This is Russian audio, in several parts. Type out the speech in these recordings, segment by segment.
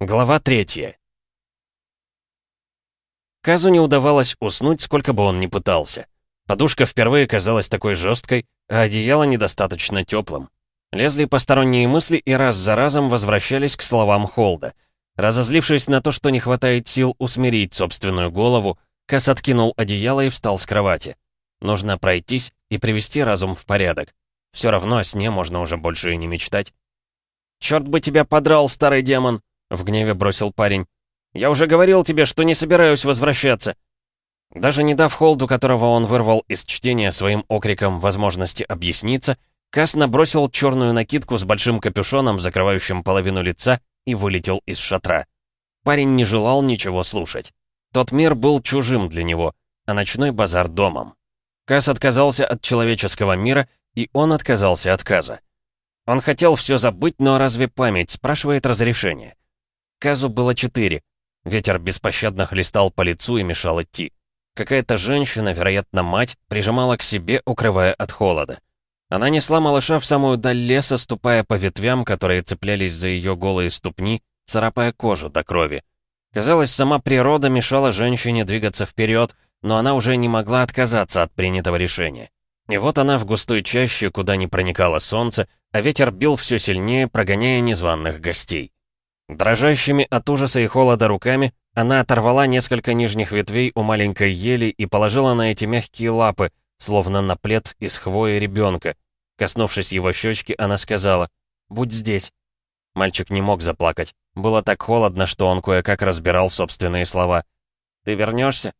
Глава третья. Казу не удавалось уснуть, сколько бы он ни пытался. Подушка впервые казалась такой жесткой, а одеяло недостаточно теплым. Лезли посторонние мысли и раз за разом возвращались к словам Холда. Разозлившись на то, что не хватает сил усмирить собственную голову, Кас откинул одеяло и встал с кровати. Нужно пройтись и привести разум в порядок. Все равно о сне можно уже больше и не мечтать. «Черт бы тебя подрал, старый демон!» — в гневе бросил парень. «Я уже говорил тебе, что не собираюсь возвращаться». Даже не дав Холду, которого он вырвал из чтения своим окриком возможности объясниться, Кас набросил черную накидку с большим капюшоном, закрывающим половину лица, и вылетел из шатра. Парень не желал ничего слушать. Тот мир был чужим для него, а ночной базар домом. Кас отказался от человеческого мира, и он отказался от Каза. Он хотел все забыть, но разве память спрашивает разрешение? Казу было четыре. Ветер беспощадно хлестал по лицу и мешал идти. Какая-то женщина, вероятно, мать, прижимала к себе, укрывая от холода. Она несла малыша в самую даль леса, ступая по ветвям, которые цеплялись за ее голые ступни, царапая кожу до крови. Казалось, сама природа мешала женщине двигаться вперед, но она уже не могла отказаться от принятого решения. И вот она в густой чаще, куда не проникало солнце, а ветер бил все сильнее, прогоняя незваных гостей. Дрожащими от ужаса и холода руками она оторвала несколько нижних ветвей у маленькой ели и положила на эти мягкие лапы, словно на плед из хвои ребенка. Коснувшись его щечки, она сказала «Будь здесь». Мальчик не мог заплакать. Было так холодно, что он кое-как разбирал собственные слова. «Ты вернешься?»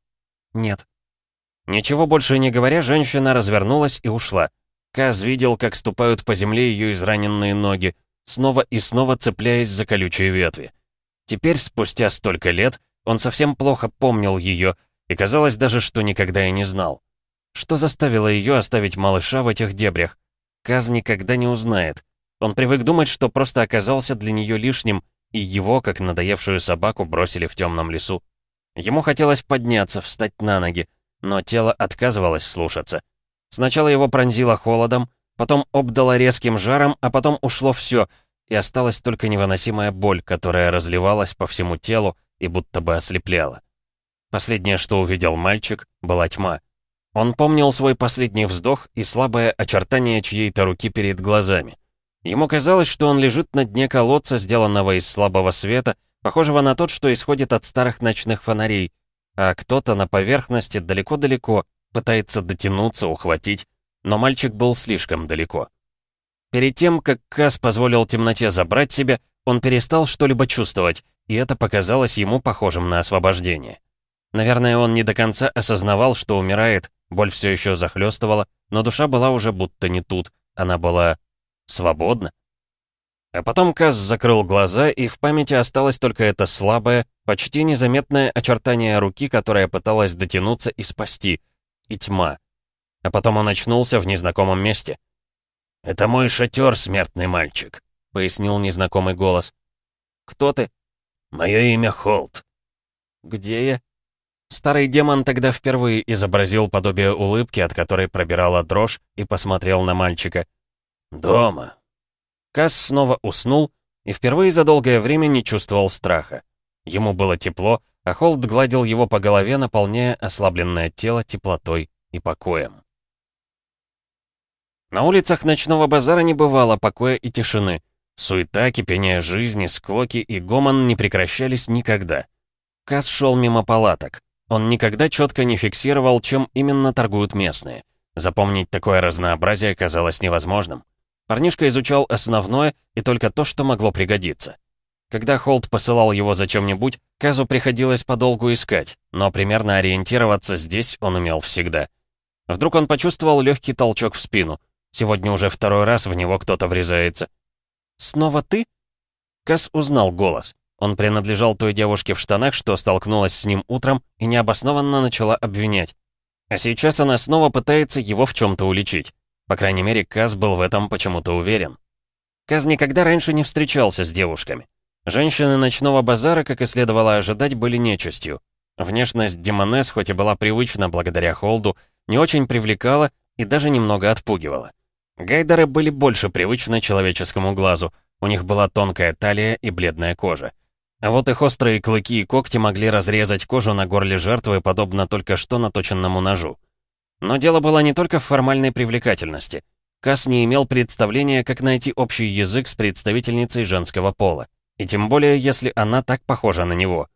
«Нет». Ничего больше не говоря, женщина развернулась и ушла. Каз видел, как ступают по земле ее израненные ноги снова и снова цепляясь за колючие ветви. Теперь, спустя столько лет, он совсем плохо помнил ее, и казалось даже, что никогда и не знал. Что заставило ее оставить малыша в этих дебрях? Каз никогда не узнает. Он привык думать, что просто оказался для нее лишним, и его, как надоевшую собаку, бросили в темном лесу. Ему хотелось подняться, встать на ноги, но тело отказывалось слушаться. Сначала его пронзило холодом, потом обдало резким жаром, а потом ушло все, и осталась только невыносимая боль, которая разливалась по всему телу и будто бы ослепляла. Последнее, что увидел мальчик, была тьма. Он помнил свой последний вздох и слабое очертание чьей-то руки перед глазами. Ему казалось, что он лежит на дне колодца, сделанного из слабого света, похожего на тот, что исходит от старых ночных фонарей, а кто-то на поверхности далеко-далеко пытается дотянуться, ухватить, но мальчик был слишком далеко. Перед тем, как Кас позволил темноте забрать себя, он перестал что-либо чувствовать, и это показалось ему похожим на освобождение. Наверное, он не до конца осознавал, что умирает, боль все еще захлестывала, но душа была уже будто не тут, она была свободна. А потом Каз закрыл глаза, и в памяти осталось только это слабое, почти незаметное очертание руки, которая пыталась дотянуться и спасти, и тьма. А потом он очнулся в незнакомом месте. «Это мой шатер, смертный мальчик», — пояснил незнакомый голос. «Кто ты?» «Мое имя Холт». «Где я?» Старый демон тогда впервые изобразил подобие улыбки, от которой пробирала дрожь, и посмотрел на мальчика. «Дома». Касс снова уснул и впервые за долгое время не чувствовал страха. Ему было тепло, а Холд гладил его по голове, наполняя ослабленное тело теплотой и покоем. На улицах ночного базара не бывало покоя и тишины. Суета, кипение жизни, склоки и гомон не прекращались никогда. Кас шел мимо палаток. Он никогда четко не фиксировал, чем именно торгуют местные. Запомнить такое разнообразие казалось невозможным. Парнишка изучал основное и только то, что могло пригодиться. Когда Холд посылал его за чем-нибудь, Казу приходилось подолгу искать, но примерно ориентироваться здесь он умел всегда. Вдруг он почувствовал легкий толчок в спину — Сегодня уже второй раз в него кто-то врезается. «Снова ты?» Кас узнал голос. Он принадлежал той девушке в штанах, что столкнулась с ним утром и необоснованно начала обвинять. А сейчас она снова пытается его в чем-то уличить. По крайней мере, Каз был в этом почему-то уверен. Каз никогда раньше не встречался с девушками. Женщины ночного базара, как и следовало ожидать, были нечистью. Внешность Демонес, хоть и была привычна благодаря Холду, не очень привлекала и даже немного отпугивала. Гайдеры были больше привычны человеческому глазу, у них была тонкая талия и бледная кожа. А вот их острые клыки и когти могли разрезать кожу на горле жертвы, подобно только что наточенному ножу. Но дело было не только в формальной привлекательности. Касс не имел представления, как найти общий язык с представительницей женского пола. И тем более, если она так похожа на него.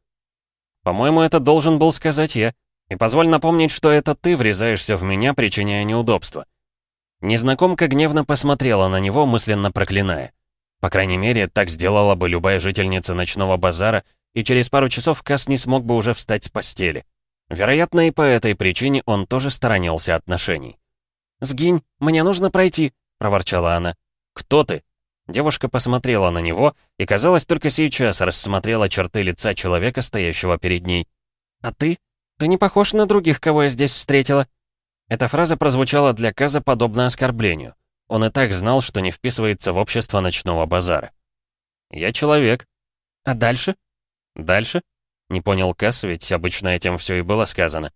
По-моему, это должен был сказать я. И позволь напомнить, что это ты врезаешься в меня, причиняя неудобства. Незнакомка гневно посмотрела на него, мысленно проклиная. По крайней мере, так сделала бы любая жительница ночного базара, и через пару часов Кас не смог бы уже встать с постели. Вероятно, и по этой причине он тоже сторонился отношений. «Сгинь, мне нужно пройти», — проворчала она. «Кто ты?» Девушка посмотрела на него и, казалось, только сейчас рассмотрела черты лица человека, стоящего перед ней. «А ты? Ты не похож на других, кого я здесь встретила». Эта фраза прозвучала для Каза подобно оскорблению. Он и так знал, что не вписывается в общество ночного базара. «Я человек». «А дальше?» «Дальше?» Не понял Касс, ведь обычно этим все и было сказано.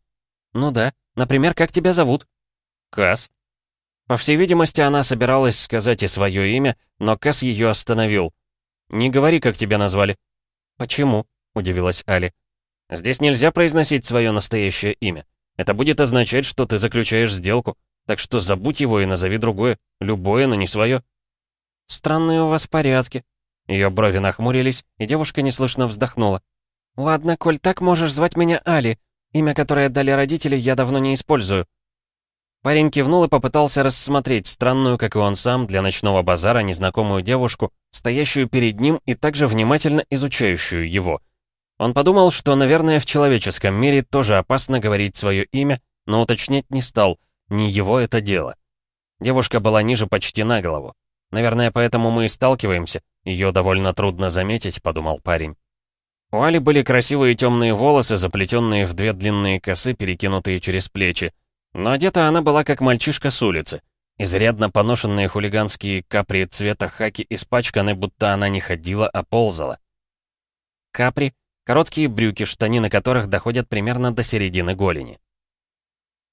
«Ну да. Например, как тебя зовут?» «Касс». По всей видимости, она собиралась сказать и свое имя, но Касс ее остановил. «Не говори, как тебя назвали». «Почему?» — удивилась Али. «Здесь нельзя произносить свое настоящее имя. Это будет означать, что ты заключаешь сделку. Так что забудь его и назови другое. Любое, но не свое. Странные у вас порядки. Ее брови нахмурились, и девушка неслышно вздохнула. «Ладно, коль так, можешь звать меня Али. Имя, которое дали родители, я давно не использую». Парень кивнул и попытался рассмотреть странную, как и он сам, для ночного базара незнакомую девушку, стоящую перед ним и также внимательно изучающую его. Он подумал, что, наверное, в человеческом мире тоже опасно говорить свое имя, но уточнять не стал — не его это дело. Девушка была ниже почти на голову. Наверное, поэтому мы и сталкиваемся. Ее довольно трудно заметить, подумал парень. У Али были красивые темные волосы, заплетенные в две длинные косы, перекинутые через плечи. Но одета она была как мальчишка с улицы. Изрядно поношенные хулиганские капри цвета хаки испачканы, будто она не ходила, а ползала. Капри — короткие брюки, штанины которых доходят примерно до середины голени.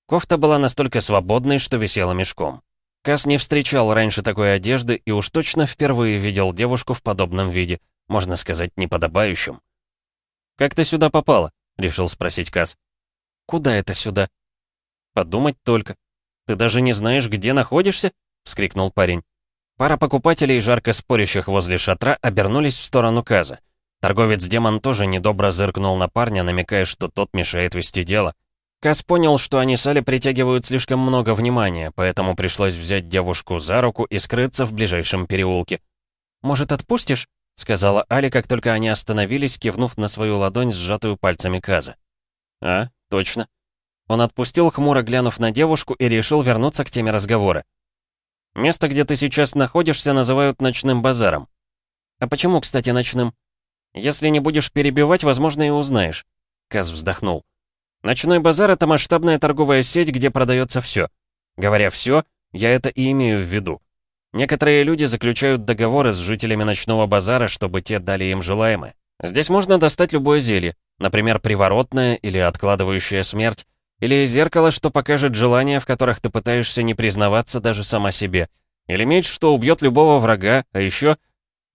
Кофта была настолько свободной, что висела мешком. Кас не встречал раньше такой одежды и уж точно впервые видел девушку в подобном виде, можно сказать, неподобающем. «Как ты сюда попала?» — решил спросить Кас. «Куда это сюда?» «Подумать только. Ты даже не знаешь, где находишься?» — вскрикнул парень. Пара покупателей, жарко спорящих возле шатра, обернулись в сторону Каза. Торговец-демон тоже недобро зыркнул на парня, намекая, что тот мешает вести дело. Кас понял, что они с Али притягивают слишком много внимания, поэтому пришлось взять девушку за руку и скрыться в ближайшем переулке. «Может, отпустишь?» — сказала Али, как только они остановились, кивнув на свою ладонь, сжатую пальцами Каза. «А, точно». Он отпустил, хмуро глянув на девушку, и решил вернуться к теме разговора. «Место, где ты сейчас находишься, называют ночным базаром». «А почему, кстати, ночным?» «Если не будешь перебивать, возможно, и узнаешь». Каз вздохнул. Ночной базар — это масштабная торговая сеть, где продается все. Говоря «все», я это и имею в виду. Некоторые люди заключают договоры с жителями ночного базара, чтобы те дали им желаемое. Здесь можно достать любое зелье, например, приворотное или откладывающее смерть, или зеркало, что покажет желания, в которых ты пытаешься не признаваться даже сама себе, или меч, что убьет любого врага, а еще...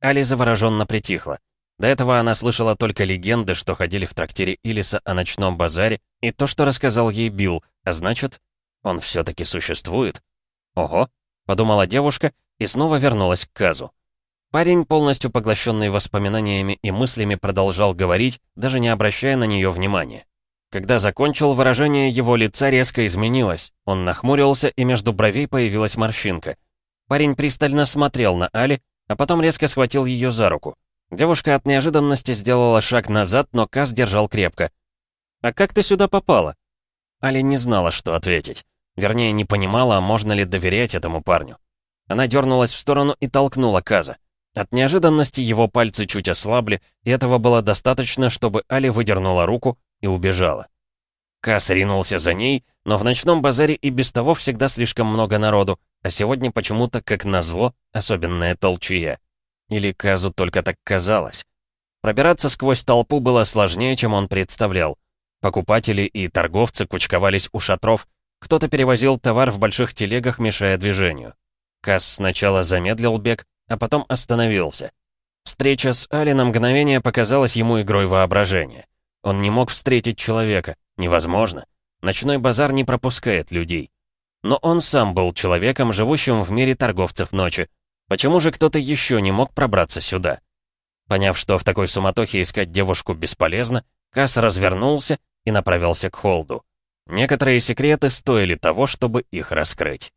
Али завороженно притихла. До этого она слышала только легенды, что ходили в трактире Илиса о ночном базаре, и то, что рассказал ей Билл, а значит, он все-таки существует. Ого, подумала девушка и снова вернулась к Казу. Парень, полностью поглощенный воспоминаниями и мыслями, продолжал говорить, даже не обращая на нее внимания. Когда закончил, выражение его лица резко изменилось. Он нахмурился, и между бровей появилась морщинка. Парень пристально смотрел на Али, а потом резко схватил ее за руку. Девушка от неожиданности сделала шаг назад, но Каз держал крепко. «А как ты сюда попала?» Али не знала, что ответить. Вернее, не понимала, можно ли доверять этому парню. Она дернулась в сторону и толкнула Каза. От неожиданности его пальцы чуть ослабли, и этого было достаточно, чтобы Али выдернула руку и убежала. Каз ринулся за ней, но в ночном базаре и без того всегда слишком много народу, а сегодня почему-то, как назло, особенная толчья. Или Казу только так казалось. Пробираться сквозь толпу было сложнее, чем он представлял. Покупатели и торговцы кучковались у шатров, кто-то перевозил товар в больших телегах, мешая движению. Каз сначала замедлил бег, а потом остановился. Встреча с Али на мгновение показалась ему игрой воображения. Он не мог встретить человека. Невозможно. Ночной базар не пропускает людей. Но он сам был человеком, живущим в мире торговцев ночи. Почему же кто-то еще не мог пробраться сюда? Поняв, что в такой суматохе искать девушку бесполезно, Касс развернулся и направился к холду. Некоторые секреты стоили того, чтобы их раскрыть.